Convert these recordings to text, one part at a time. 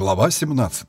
Глава 17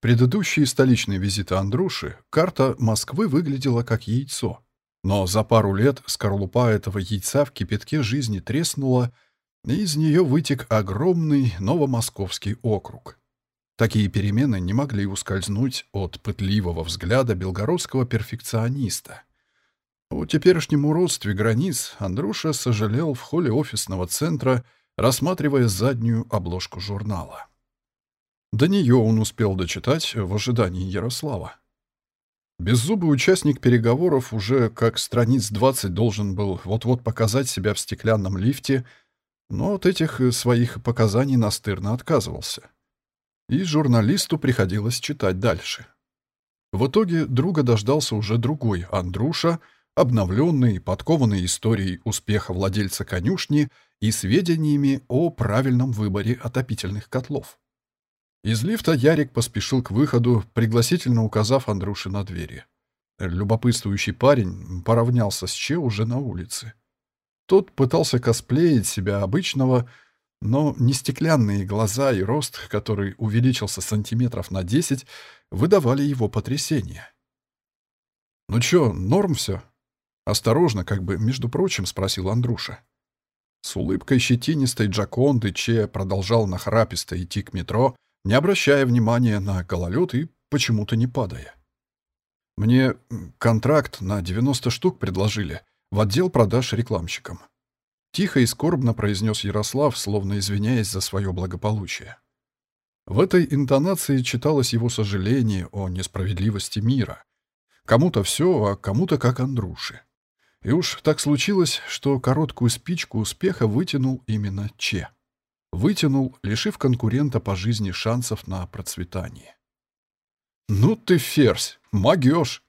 Предыдущие столичные визиты Андруши карта Москвы выглядела как яйцо. Но за пару лет скорлупа этого яйца в кипятке жизни треснула, и из нее вытек огромный новомосковский округ. Такие перемены не могли ускользнуть от пытливого взгляда белгородского перфекциониста. О теперешнем уродстве границ Андруша сожалел в холле офисного центра, рассматривая заднюю обложку журнала. До нее он успел дочитать в ожидании Ярослава. Беззубый участник переговоров уже как страниц 20 должен был вот-вот показать себя в стеклянном лифте, но от этих своих показаний настырно отказывался и журналисту приходилось читать дальше. В итоге друга дождался уже другой Андруша, обновленный, подкованный историей успеха владельца конюшни и сведениями о правильном выборе отопительных котлов. Из лифта Ярик поспешил к выходу, пригласительно указав Андрюше на двери. Любопытствующий парень поравнялся с Че уже на улице. Тот пытался косплеить себя обычного, но не стеклянные глаза и рост, который увеличился сантиметров на десять, выдавали его потрясение. «Ну чё, норм всё?» Осторожно, как бы, между прочим, спросил Андруша. С улыбкой щетинистой Джаконды Че продолжал нахраписто идти к метро, не обращая внимания на гололед и почему-то не падая. «Мне контракт на 90 штук предложили в отдел продаж рекламщикам», Тихо и скорбно произнес Ярослав, словно извиняясь за свое благополучие. В этой интонации читалось его сожаление о несправедливости мира. Кому-то все, а кому-то как Андруши. И уж так случилось, что короткую спичку успеха вытянул именно Че. Вытянул, лишив конкурента по жизни шансов на процветание. «Ну ты ферзь! Могешь!»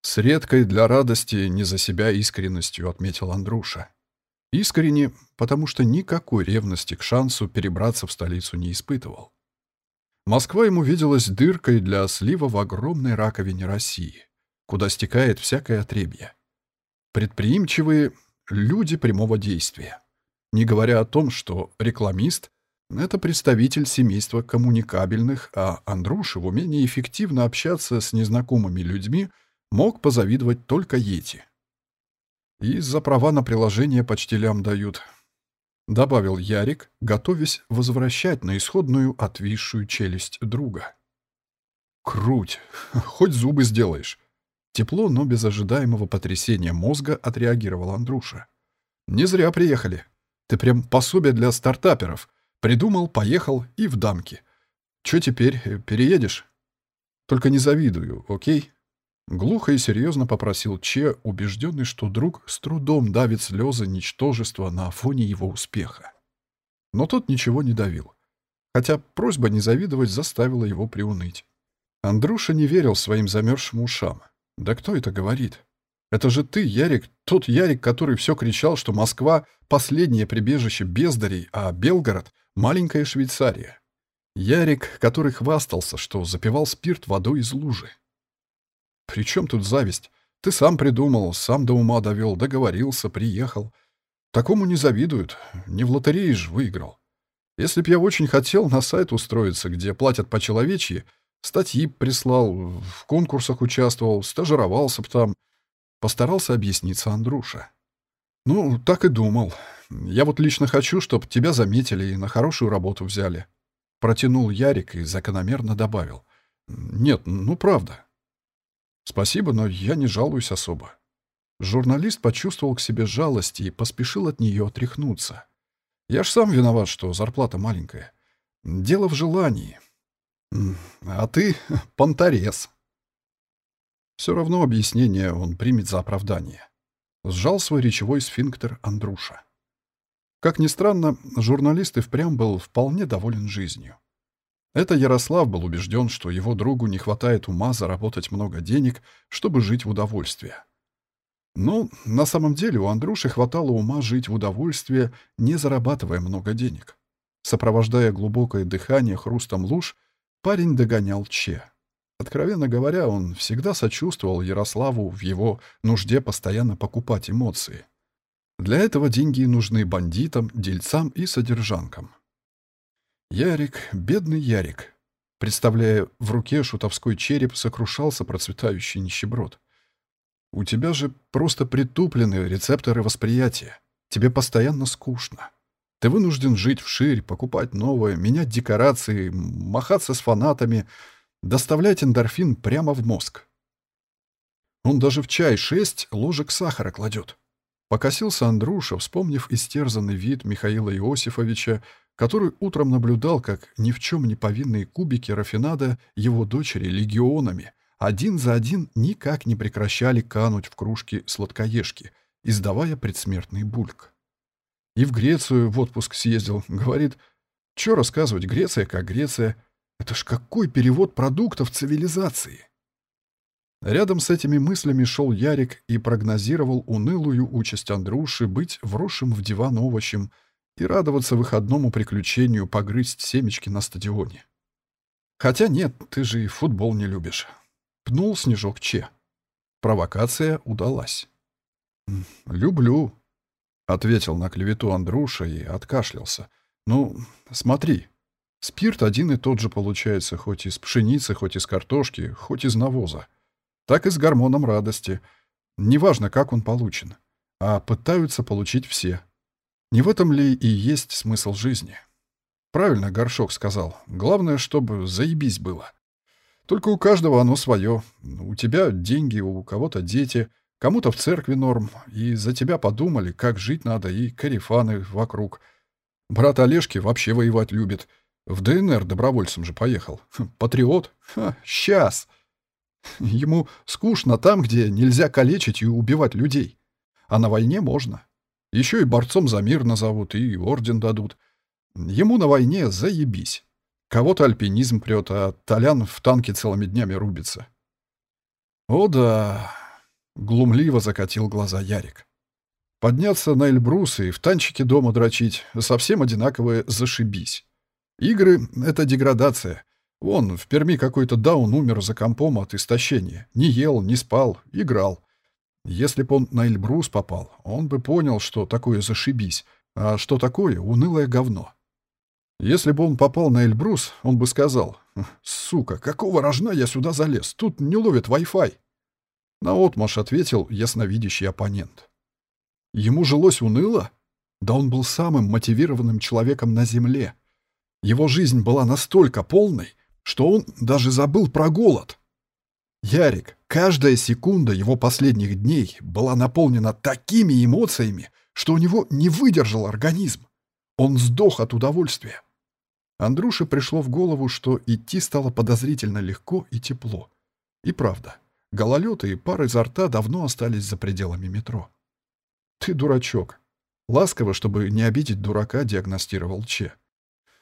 С редкой для радости не за себя искренностью отметил Андруша. Искренне, потому что никакой ревности к шансу перебраться в столицу не испытывал. Москва ему виделась дыркой для слива в огромной раковине России, куда стекает всякое отребье. Предприимчивые люди прямого действия. Не говоря о том, что рекламист — это представитель семейства коммуникабельных, а Андруши в умении эффективно общаться с незнакомыми людьми мог позавидовать только Ети. И за права на приложение почтелям дают. Добавил Ярик, готовясь возвращать на исходную отвисшую челюсть друга. Круть! Хоть зубы сделаешь. Тепло, но без ожидаемого потрясения мозга отреагировал Андруша. Не зря приехали. Ты прям пособие для стартаперов. Придумал, поехал и в дамки. Че теперь, переедешь? Только не завидую, окей? Глухо и серьезно попросил Че, убежденный, что друг с трудом давит слезы ничтожества на фоне его успеха. Но тот ничего не давил. Хотя просьба не завидовать заставила его приуныть. Андрюша не верил своим замерзшим ушам. «Да кто это говорит? Это же ты, Ярик, тот Ярик, который все кричал, что Москва — последнее прибежище бездарей, а Белгород — маленькая Швейцария. Ярик, который хвастался, что запивал спирт водой из лужи. «При чем тут зависть? Ты сам придумал, сам до ума довел, договорился, приехал. Такому не завидуют. Не в лотерее ж выиграл. Если б я очень хотел на сайт устроиться, где платят по-человечьи, статьи прислал, в конкурсах участвовал, стажировался там. Постарался объясниться Андруша. Ну, так и думал. Я вот лично хочу, чтобы тебя заметили и на хорошую работу взяли. Протянул Ярик и закономерно добавил. Нет, ну правда. «Спасибо, но я не жалуюсь особо». Журналист почувствовал к себе жалость и поспешил от нее отряхнуться. «Я ж сам виноват, что зарплата маленькая. Дело в желании. А ты — понторез». Все равно объяснение он примет за оправдание. Сжал свой речевой сфинктер Андруша. Как ни странно, журналист и впрямь был вполне доволен жизнью. Это Ярослав был убежден, что его другу не хватает ума заработать много денег, чтобы жить в удовольствии. Но на самом деле у Андрюши хватало ума жить в удовольствии, не зарабатывая много денег. Сопровождая глубокое дыхание хрустом луж, парень догонял Че. Откровенно говоря, он всегда сочувствовал Ярославу в его нужде постоянно покупать эмоции. Для этого деньги нужны бандитам, дельцам и содержанкам. Ярик, бедный Ярик, представляя в руке шутовской череп, сокрушался процветающий нищеброд. У тебя же просто притуплены рецепторы восприятия. Тебе постоянно скучно. Ты вынужден жить вширь, покупать новое, менять декорации, махаться с фанатами, доставлять эндорфин прямо в мозг. Он даже в чай шесть ложек сахара кладет. Покосился Андруша, вспомнив истерзанный вид Михаила Иосифовича, который утром наблюдал, как ни в чем не повинные кубики рафинада его дочери легионами один за один никак не прекращали кануть в кружки сладкоежки, издавая предсмертный бульк. И в Грецию в отпуск съездил, говорит, что рассказывать, Греция как Греция, это ж какой перевод продуктов цивилизации. Рядом с этими мыслями шел Ярик и прогнозировал унылую участь Андруши быть вросшим в диван овощем и радоваться выходному приключению погрызть семечки на стадионе. Хотя нет, ты же и футбол не любишь. Пнул снежок Че. Провокация удалась. «Люблю», — ответил на клевету Андруша и откашлялся. «Ну, смотри, спирт один и тот же получается хоть из пшеницы, хоть из картошки, хоть из навоза так и с гормоном радости. Неважно, как он получен. А пытаются получить все. Не в этом ли и есть смысл жизни? Правильно Горшок сказал. Главное, чтобы заебись было. Только у каждого оно свое. У тебя деньги, у кого-то дети, кому-то в церкви норм. И за тебя подумали, как жить надо, и карифаны вокруг. Брат Олежки вообще воевать любит. В ДНР добровольцем же поехал. Патриот? Ха, сейчас. Ему скучно там, где нельзя калечить и убивать людей. А на войне можно. Еще и борцом за мир назовут, и орден дадут. Ему на войне заебись. Кого-то альпинизм прет, а Толян в танке целыми днями рубится. «О да!» — глумливо закатил глаза Ярик. «Подняться на Эльбрус и в танчике дома дрочить — совсем одинаковое «зашибись». Игры — это деградация. Вон, в Перми какой-то даун умер за компом от истощения. Не ел, не спал, играл. Если бы он на Эльбрус попал, он бы понял, что такое зашибись, а что такое унылое говно. Если бы он попал на Эльбрус, он бы сказал, «Сука, какого рожна я сюда залез? Тут не ловит Wi-Fi». Наотмашь ответил ясновидящий оппонент. Ему жилось уныло? Да он был самым мотивированным человеком на Земле. Его жизнь была настолько полной, что он даже забыл про голод. Ярик, каждая секунда его последних дней была наполнена такими эмоциями, что у него не выдержал организм. Он сдох от удовольствия. Андрюше пришло в голову, что идти стало подозрительно легко и тепло. И правда, гололед и пар изо рта давно остались за пределами метро. «Ты дурачок». Ласково, чтобы не обидеть дурака, диагностировал Че.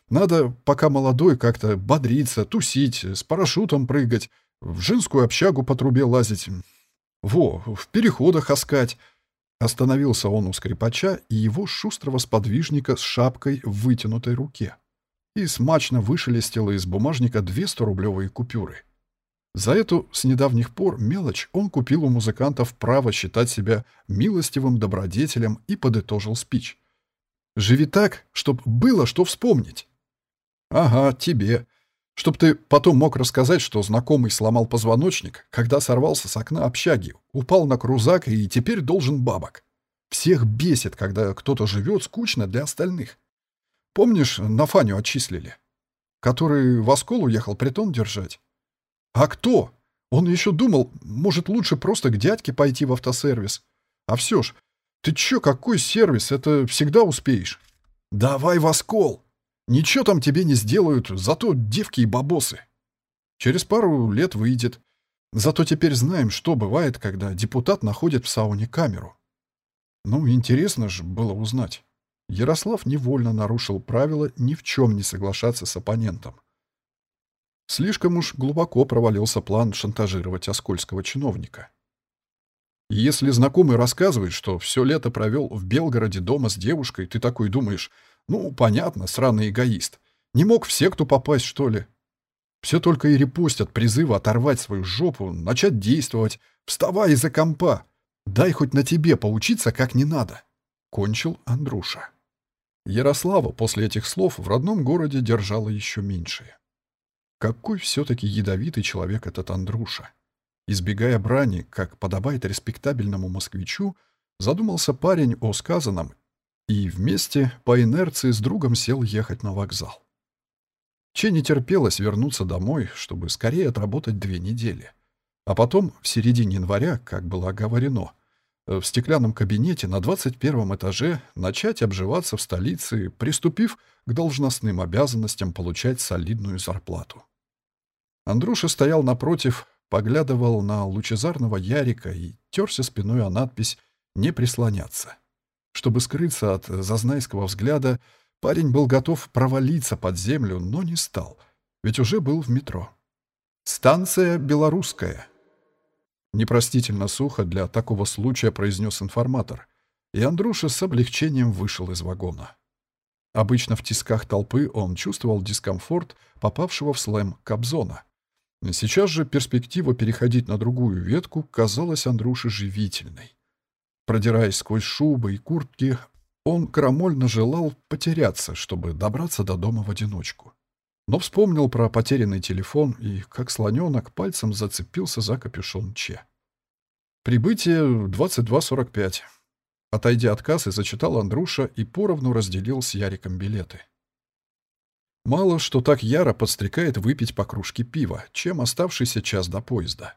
Надо, пока молодой, как-то бодриться, тусить, с парашютом прыгать, в женскую общагу по трубе лазить. Во, в переходах оскать. Остановился он у скрипача и его шустрого сподвижника с шапкой в вытянутой руке. И смачно вышелестело из бумажника две сторублевые купюры. За эту с недавних пор мелочь он купил у музыкантов право считать себя милостивым добродетелем и подытожил спич. «Живи так, чтоб было что вспомнить». «Ага, тебе. Чтоб ты потом мог рассказать, что знакомый сломал позвоночник, когда сорвался с окна общаги, упал на крузак и теперь должен бабок. Всех бесит, когда кто-то живет скучно для остальных. Помнишь, на Фаню отчислили? Который в Оскол уехал притон держать? А кто? Он еще думал, может, лучше просто к дядьке пойти в автосервис. А все ж, ты че, какой сервис? Это всегда успеешь. Давай в Оскол! Ничего там тебе не сделают, зато девки и бабосы. Через пару лет выйдет. Зато теперь знаем, что бывает, когда депутат находит в сауне камеру. Ну, интересно же было узнать. Ярослав невольно нарушил правило ни в чем не соглашаться с оппонентом. Слишком уж глубоко провалился план шантажировать оскольского чиновника. если знакомый рассказывает, что все лето провел в Белгороде дома с девушкой, ты такой думаешь, ну, понятно, сраный эгоист. Не мог в секту попасть, что ли? Все только и репостят призывы оторвать свою жопу, начать действовать. Вставай из-за компа. Дай хоть на тебе поучиться как не надо. кончил Андруша. Ярослава после этих слов в родном городе держала еще меньшее. Какой все-таки ядовитый человек этот Андруша. Избегая брани, как подобает респектабельному москвичу, задумался парень о сказанном и вместе по инерции с другом сел ехать на вокзал. Че не терпелось вернуться домой, чтобы скорее отработать две недели. А потом, в середине января, как было оговорено, Э, в стеклянном кабинете на 21 этаже начать обживаться в столице, приступив к должностным обязанностям получать солидную зарплату. Андрюша стоял напротив, поглядывал на лучезарного Ярика и терся спиной о надпись «Не прислоняться». Чтобы скрыться от зазнайского взгляда, парень был готов провалиться под землю, но не стал, ведь уже был в метро. «Станция Белорусская», Непростительно сухо для такого случая произнес информатор, и Андруша с облегчением вышел из вагона. Обычно в тисках толпы он чувствовал дискомфорт попавшего в слэм Кобзона. Сейчас же перспектива переходить на другую ветку казалась Андруше живительной. Продираясь сквозь шубы и куртки, он крамольно желал потеряться, чтобы добраться до дома в одиночку. Но вспомнил про потерянный телефон и, как слоненок, пальцем зацепился за капюшон Че. Прибытие 22.45. Отойдя от кассы, зачитал Андруша и поровну разделил с Яриком билеты. Мало что так яро подстрекает выпить по кружке пива, чем оставшийся час до поезда.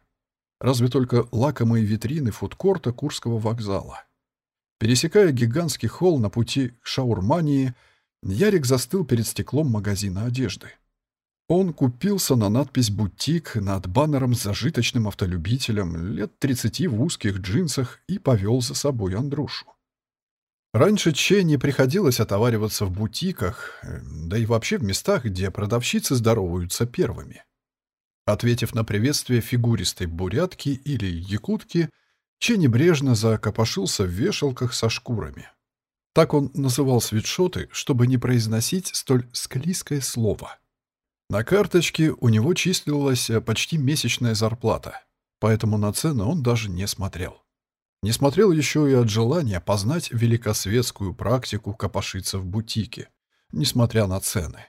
Разве только лакомые витрины фудкорта Курского вокзала. Пересекая гигантский холл на пути к шаурмании, Ярик застыл перед стеклом магазина одежды. Он купился на надпись «Бутик» над баннером с зажиточным автолюбителем лет 30 в узких джинсах и повел за собой Андрушу. Раньше Че не приходилось отовариваться в бутиках, э, да и вообще в местах, где продавщицы здороваются первыми. Ответив на приветствие фигуристой бурятки или якутки, Че небрежно закопошился в вешалках со шкурами. Так он называл свитшоты, чтобы не произносить столь склизкое слово. На карточке у него числилась э, почти месячная зарплата, поэтому на цены он даже не смотрел. Не смотрел еще и от желания познать великосветскую практику копошиться в бутике, несмотря на цены.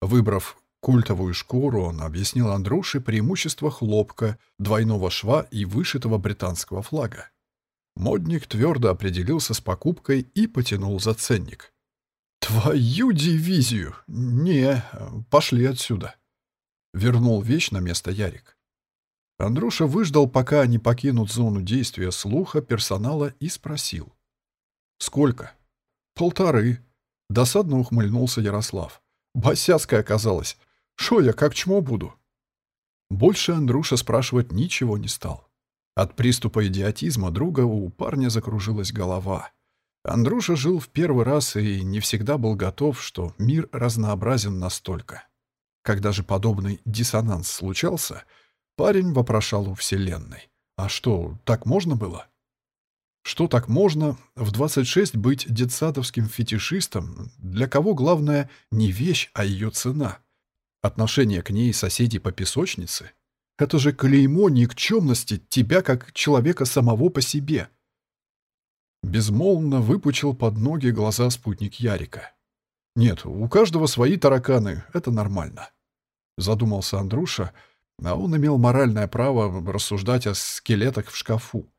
Выбрав культовую шкуру, он объяснил Андрюше преимущество хлопка, двойного шва и вышитого британского флага. Модник твердо определился с покупкой и потянул за ценник. «Твою дивизию! Не, пошли отсюда!» Вернул вещь на место Ярик. Андрюша выждал, пока они покинут зону действия слуха персонала и спросил. «Сколько?» «Полторы». Досадно ухмыльнулся Ярослав. «Босяцкая оказалась. Шо я как чмо буду?» Больше Андрюша спрашивать ничего не стал. От приступа идиотизма друга у парня закружилась голова. Андруша жил в первый раз и не всегда был готов, что мир разнообразен настолько. Когда же подобный диссонанс случался, парень вопрошал у Вселенной. А что, так можно было? Что так можно в 26 быть детсадовским фетишистом, для кого главное не вещь, а ее цена? Отношение к ней соседей по песочнице — это же клеймо никчемности тебя как человека самого по себе. Безмолвно выпучил под ноги глаза спутник Ярика. Нет, у каждого свои тараканы, это нормально. Задумался Андруша, а он имел моральное право рассуждать о скелетах в шкафу.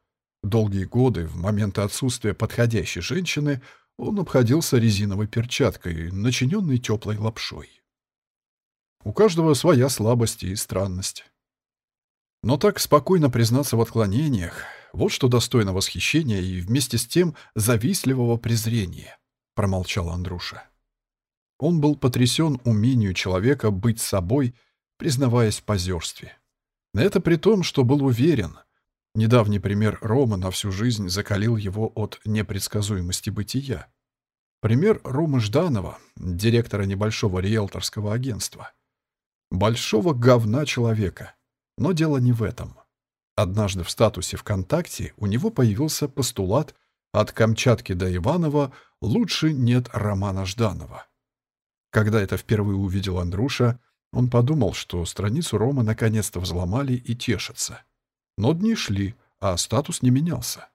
Долгие годы, в моменты отсутствия подходящей женщины, он обходился резиновой перчаткой, начиненной теплой лапшой. У каждого своя слабость и странность. Но так спокойно признаться в отклонениях, вот что достойно восхищения и вместе с тем завистливого презрения, промолчал Андруша. Он был потрясен умению человека быть собой, признаваясь в позерстве. Это при том, что был уверен. Недавний пример Рома на всю жизнь закалил его от непредсказуемости бытия. Пример Ромы Жданова, директора небольшого риэлторского агентства. Большого говна человека, но дело не в этом. Однажды в статусе ВКонтакте у него появился постулат «От Камчатки до Иванова лучше нет Романа Жданова». Когда это впервые увидел Андруша, он подумал, что страницу Рома наконец-то взломали и тешатся. Но дни шли, а статус не менялся.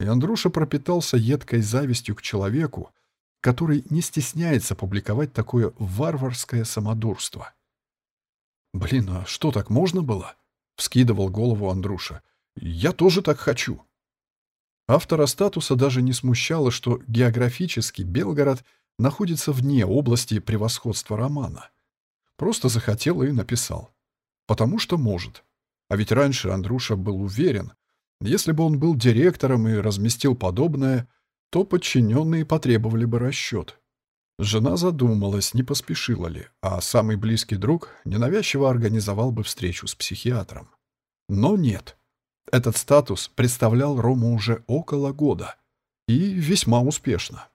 И Андруша пропитался едкой завистью к человеку, который не стесняется публиковать такое варварское самодурство. «Блин, а что, так можно было?» — вскидывал голову Андруша. «Я тоже так хочу». Автора статуса даже не смущало, что географически Белгород находится вне области превосходства романа. Просто захотел и написал. Потому что может. А ведь раньше Андруша был уверен, если бы он был директором и разместил подобное, то подчиненные потребовали бы расчет. Жена задумалась, не поспешила ли, а самый близкий друг ненавязчиво организовал бы встречу с психиатром. Но нет. Этот статус представлял Рому уже около года. И весьма успешно.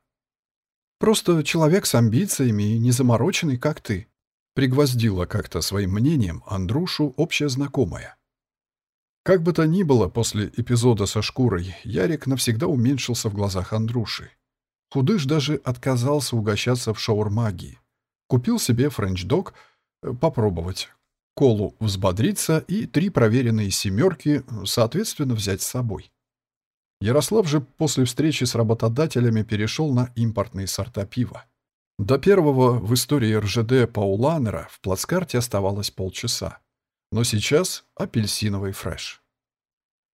«Просто человек с амбициями и незамороченный, как ты», пригвоздила как-то своим мнением Андрушу общая знакомая. Как бы то ни было, после эпизода со шкурой Ярик навсегда уменьшился в глазах Андруши. Худыш даже отказался угощаться в шаурмагии. Купил себе френч-дог э, попробовать, колу взбодриться и три проверенные семерки, соответственно, взять с собой. Ярослав же после встречи с работодателями перешел на импортные сорта пива. До первого в истории РЖД Пауланера в плацкарте оставалось полчаса. Но сейчас апельсиновый фреш.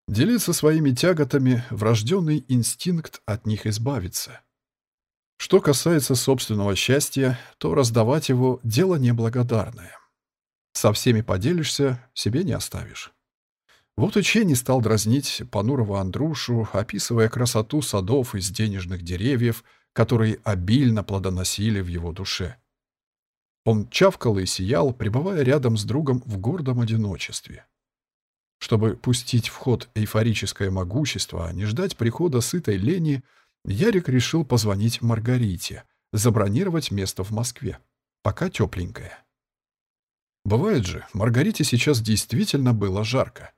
Делиться своими тяготами – врожденный инстинкт от них избавиться. Что касается собственного счастья, то раздавать его – дело неблагодарное. Со всеми поделишься, себе не оставишь. Вот и Че не стал дразнить понурого Андрушу, описывая красоту садов из денежных деревьев, которые обильно плодоносили в его душе. Он чавкал и сиял, пребывая рядом с другом в гордом одиночестве. Чтобы пустить в ход эйфорическое могущество, а не ждать прихода сытой лени, Ярик решил позвонить Маргарите, забронировать место в Москве, пока тепленькое. Бывает же, Маргарите сейчас действительно было жарко.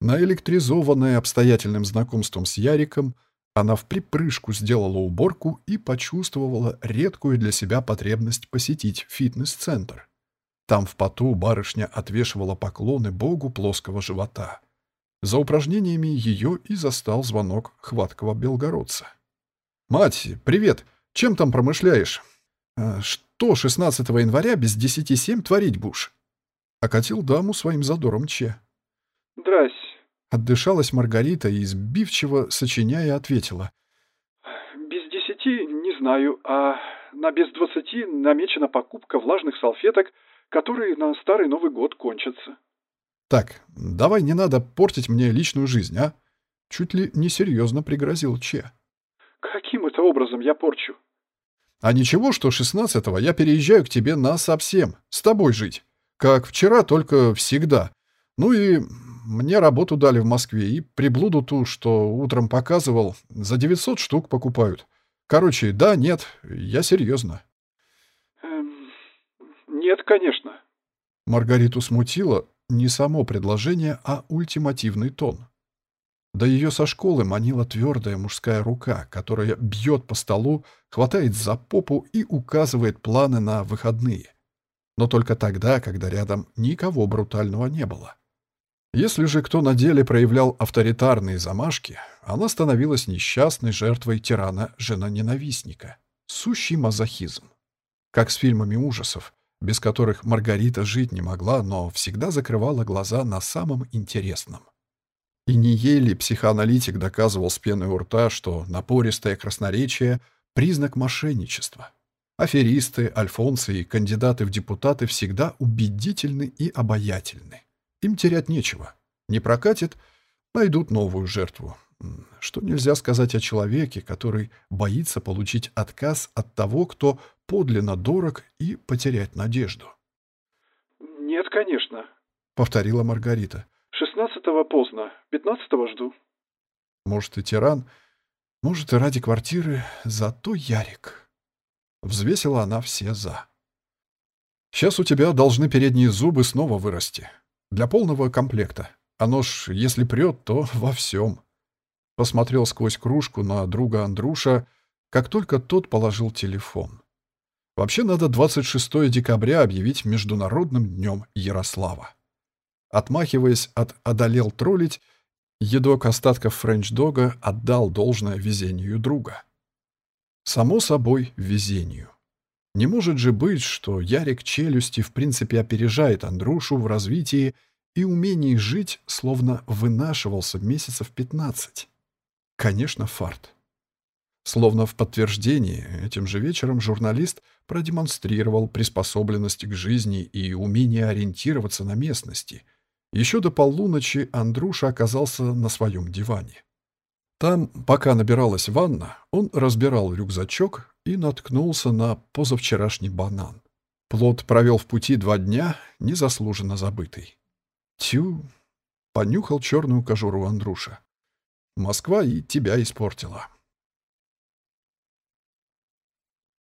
Наэлектризованная обстоятельным знакомством с Яриком, она в припрыжку сделала уборку и почувствовала редкую для себя потребность посетить фитнес-центр. Там в поту барышня отвешивала поклоны богу плоского живота. За упражнениями ее и застал звонок хваткого белгородца. «Мать, привет! Чем там промышляешь?» «А «Что 16 января без десяти семь творить будешь?» Окатил даму своим задором Че. «Здрась. Отдышалась Маргарита и избивчиво, сочиняя, ответила. «Без десяти не знаю, а на без двадцати намечена покупка влажных салфеток, которые на Старый Новый год кончатся». «Так, давай не надо портить мне личную жизнь, а?» Чуть ли несерьезно пригрозил Че. «Каким это образом я порчу?» «А ничего, что шестнадцатого я переезжаю к тебе на совсем, с тобой жить. Как вчера, только всегда. Ну и мне работу дали в Москве, и приблуду ту, что утром показывал, за 900 штук покупают. Короче, да, нет, я серьезно. Эм, нет, конечно. Маргариту смутило не само предложение, а ультимативный тон. До ее со школы манила твердая мужская рука, которая бьет по столу, хватает за попу и указывает планы на выходные. Но только тогда, когда рядом никого брутального не было. Если же кто на деле проявлял авторитарные замашки, она становилась несчастной жертвой тирана-жена-ненавистника. Сущий мазохизм. Как с фильмами ужасов, без которых Маргарита жить не могла, но всегда закрывала глаза на самом интересном. И не еле психоаналитик доказывал с пеной у рта, что напористое красноречие — признак мошенничества. Аферисты, альфонсы и кандидаты в депутаты всегда убедительны и обаятельны. Им терять нечего. Не прокатит — найдут новую жертву. Что нельзя сказать о человеке, который боится получить отказ от того, кто подлинно дорог, и потерять надежду. «Нет, конечно», — повторила Маргарита. «Шестнадцатого поздно, пятнадцатого жду». Может, и тиран, может, и ради квартиры, зато Ярик. Взвесила она все «за». «Сейчас у тебя должны передние зубы снова вырасти», для полного комплекта. Оно ж, если прет, то во всем. Посмотрел сквозь кружку на друга Андруша, как только тот положил телефон. Вообще надо 26 декабря объявить Международным днем Ярослава. Отмахиваясь от «одолел троллить», Едок остатков френч-дога отдал должное везению друга. Само собой, везению. Не может же быть, что Ярик челюсти в принципе опережает Андрушу в развитии и умении жить, словно вынашивался месяцев пятнадцать. Конечно, фарт. Словно в подтверждение, этим же вечером журналист продемонстрировал приспособленность к жизни и умение ориентироваться на местности. Еще до полуночи Андруша оказался на своем диване. Там, пока набиралась ванна, он разбирал рюкзачок и наткнулся на позавчерашний банан. Плод провел в пути два дня, незаслуженно забытый. Тю, понюхал черную кожуру Андруша. Москва и тебя испортила.